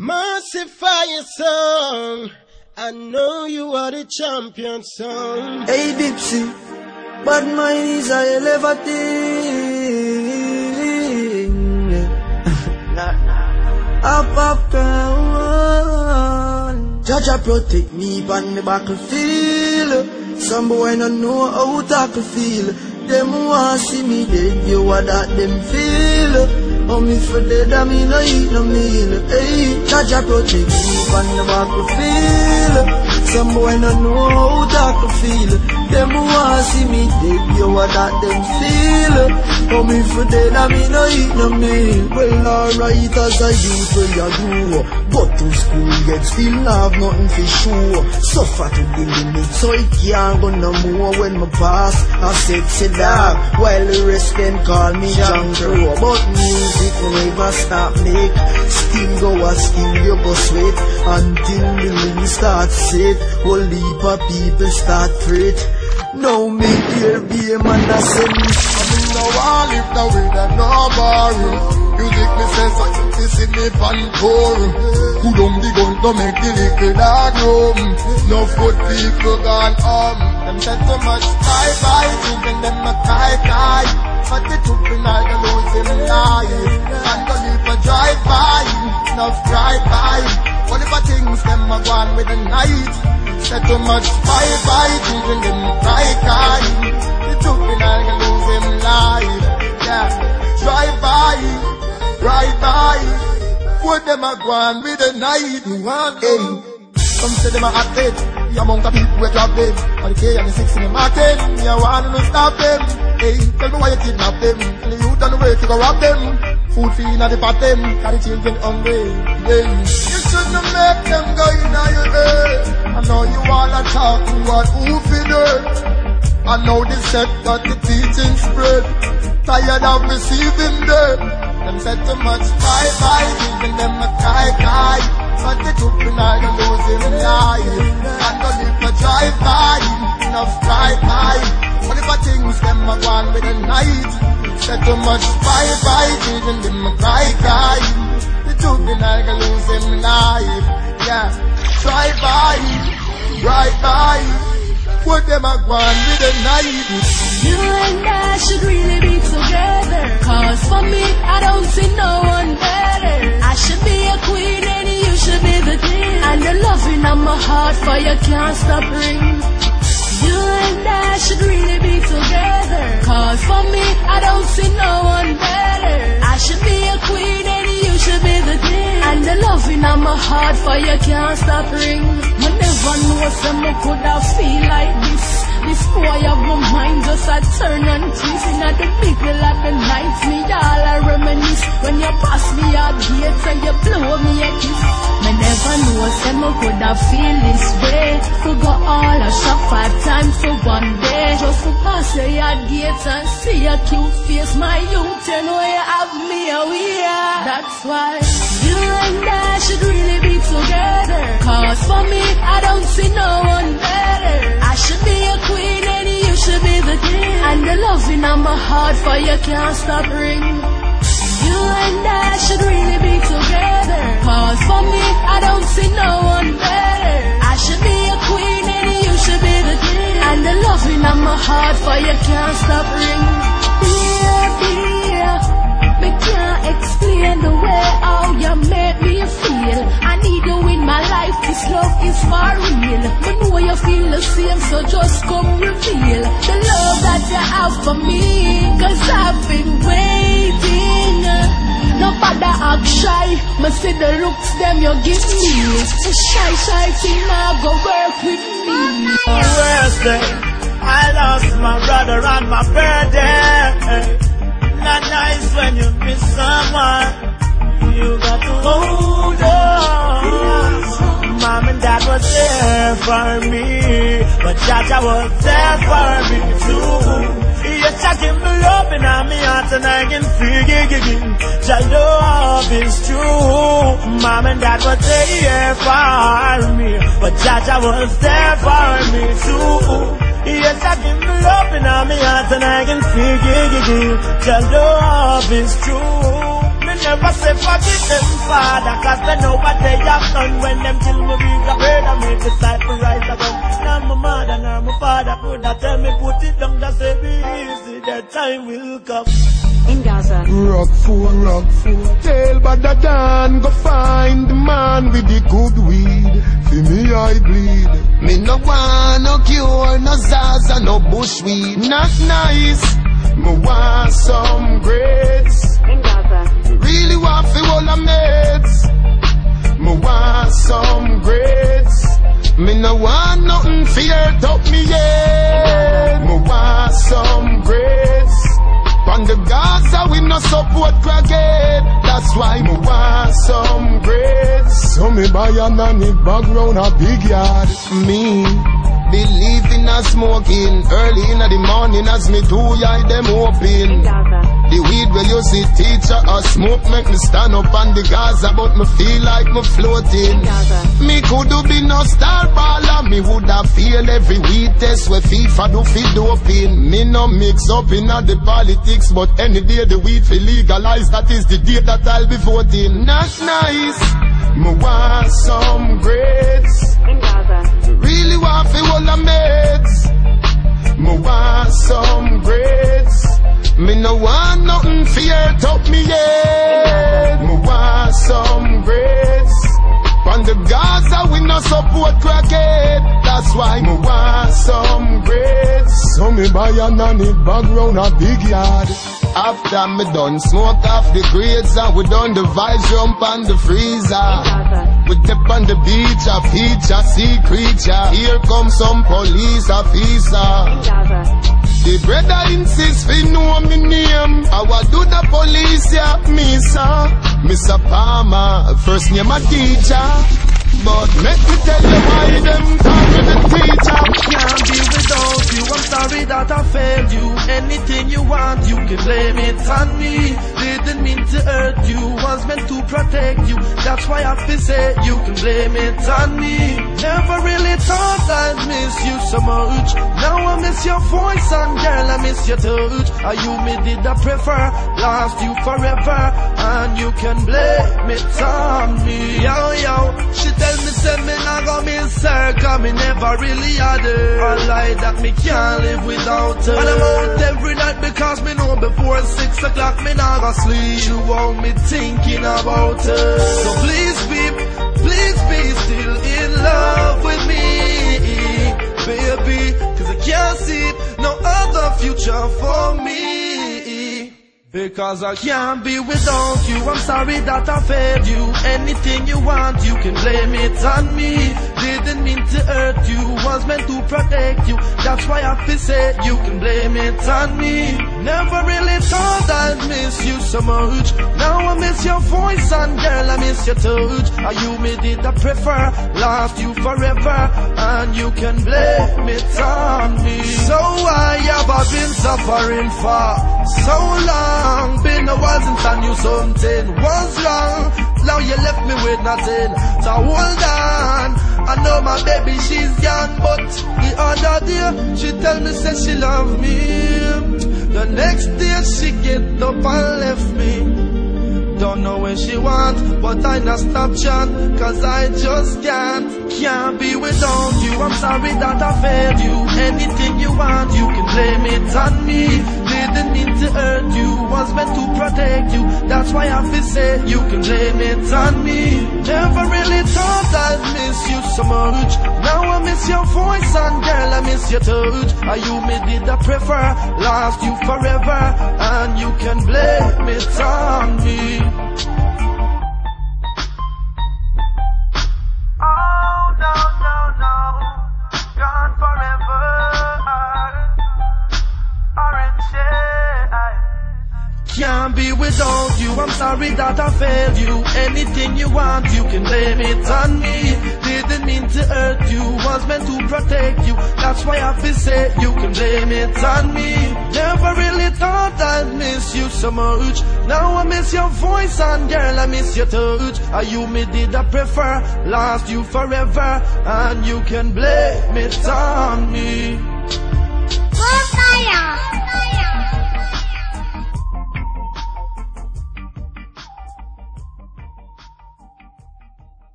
Mercy fire song. I know you are the champion song. Hey Dipsy, but mind is a thing. nah, nah. Up, up, down. Jah Jah protect me on the battlefield. Some boy no know how to feel. Them want see me dead, you what that them feel. Oh, me for dead, I mean, I eat no meal. Hey, Jah Jah protect me on the back to feel. Some boy no know how to feel. Them want see me dead, you what that them feel. Oh, me for dead, I mean, I eat no meal. Well, alright, as I youth, where you do. Go to school, yet still have nothing for sure. Suffer to the limit, so it can't go no more. When my pass, I said, sit down. While the rest them call me Jungle. But music never stop make. Still go a still you go sweat. Until the ring start set. Whole heap of people start fret. Now me here be a man that send me. I mean, no one live the way that no borrow. Music me sense, I this in me pan poor. Who don't the gun to make the little dog roam? No food people gone home. Them said so much bye bye, even them a cry cry. But the all the lose him life. And the leave a drive by, enough drive by. What if I things them a go on with the night? Said too much bye bye, even them a cry cry. The all the lose him life. Yeah, drive by, drive by. What them a go on with the night? One hey. Some say them a hot dead. The amount of people we drop them. On the K and the six in the market. Me a want to stop them. Hey, tell me why you kidnap them. And the youth on the way to go rob them. Food for in the pot them. Got the children hungry. Yeah. You shouldn't make them go in your head. I know you all are talking what who feel it. I know the set got the teaching spread. Tired of receiving. Them said too much bye bye, giving them a cry cry. But the truth we not gonna lose him life. And go live a drive by, enough drive by. If I things them a go on with the night? Said too much bye bye, giving them a cry cry. The not gonna lose him life. Yeah, drive by, right by. What them a go with the night? You and I should really be together. Cause for me, I don't see no one better. I should be a queen and you should be the king. And the loving on my heart for you can't stop ringing. You and I should really be together. Cause for me, I don't see no one better. I should be a queen should be the thing. And the loving on my heart for you can't stop ringing. I never know some could have feel like this. This boy of my mind just a turn and twist. In the middle of the night Me all I reminisce. When you pass me a gate And you blow me a kiss. Me never know say me could have feel this way. Forgot all I shop five times for one day. Just to pass your gate And see your cute face. My youth you know you have me a weird That's why You and I should really be together Cause for me I don't see no one better I should be a queen and you should be the king. And the loving on my heart for you can't stop ringing. You and I should really be together. Cause for me, I don't see no one better. I should be a queen and you should be the king. And the loving on my heart for you can't stop ringing. You make me feel. I need you in my life, this love is for real. Me know you feel the same, so just come reveal the love that you have for me. Cause I've been waiting. Nobody act shy, me see the looks them you give me. The shy, shy thing now go work with me. Wednesday, I lost my brother on my birthday. Not nice when you miss someone. You got to hold on. Mom and dad was there for me, but Jah Jah was there for me too. Yes, I give me love I'm me heart and I can feel it. Your love is true. Mom and dad were there for me, but Jah Jah was there for me too. Yes, I give me love and I'm heart and I can feel it. Your love is true. Me never say forget them, Father, cause they know what they have done when them kill me visa bird and make disciple rise again. Now my mother, now my father could have tell me put it down, just say be easy, that time will come. In Gaza. Rock four, rock four. Tell Badda Dan, go find the man with the good weed. See me I bleed. Me no want no cure, no Zaza, no bushweed. Not nice. Me want some grades. In Gaza. Really want fi all the meds. Me want some grades. Me no want nothing fear up me head. Me want some grades. On the Gaza we no support crackhead. That's why me want some grades. So me buy a nanny background a big yard. Me believe in a smoking early in the morning as me do eye them open. The weed where you see teacher or smoke make me stand up on the Gaza, but me feel like me floating. Me could do be no star baller, me would have feel every weed test where FIFA do fi doping. Me no mix up in the politics, but any day the weed fi legalize, that is the day that I'll be voting. Not nice. Me some grades. Me no want nothing fear up me head. Me want some grades. On the Gaza we no support crackhead. That's why me want some grades. So me buy a nanny background a big yard. After me done smoke off the grades and we done the vibes jump on the freezer. We dip on the beach, a feature, sea creature. Here comes some police officer. The brother insists fi know me name. I wa do the police, yeah, me sir. Mr. Palmer, first name a teacher. But make me tell you why them call me the teacher. Can't be without you. I'm sorry that I failed you. Anything you want, you can blame it on me. Didn't meant to protect you. That's why I feel say you can blame it on me. Never really thought I'd miss you so much. Now I miss your voice and girl, I miss your touch. Are you me did I prefer? Lost you forever, and you can blame it on me. Oh, yo yo, me never really had her. A lie that me can't live without her. And I'm out every night because me know before six o'clock me not gonna sleep. You want me thinking about her. So please be, please be still in love with me, baby. Cause I can't see no other future for me. Because I can't be without you. I'm sorry that I failed you. Anything you want, you can blame it on me. Didn't mean to hurt you, was meant to protect you. That's why I feel say you can blame it on me. Never really thought I'd miss you so much. Now I miss your voice and girl, I miss your touch. Are you me did I prefer? Lost you forever, and you can blame it on me. So I have I been suffering for so long. Been a while since I knew something was wrong. Now you left me with nothing. So hold on. I know my baby she's young, but the other day she tell me say she love me. The next day she get up and left me. Don't know where she want, but I not stop chat, cause I just can't, can't be without you. I'm sorry that I failed you. Anything you want, you can blame it on me. Didn't mean to hurt you, was meant to protect you. That's why I feel say you can blame it on me. Never really thought I'd miss you so much. Now I miss your voice and girl, I miss your touch. Are you me did I prefer? Lost you forever, and you can blame it on me. Can't be without you. I'm sorry that I failed you. Anything you want, you can blame it on me. Didn't mean to hurt you, was meant to protect you. That's why I feel say you can blame it on me. Never really thought I'd miss you so much. Now I miss your voice and girl, I miss your touch. Are you me did I prefer? Lost you forever, and you can blame it on me.